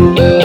Bye.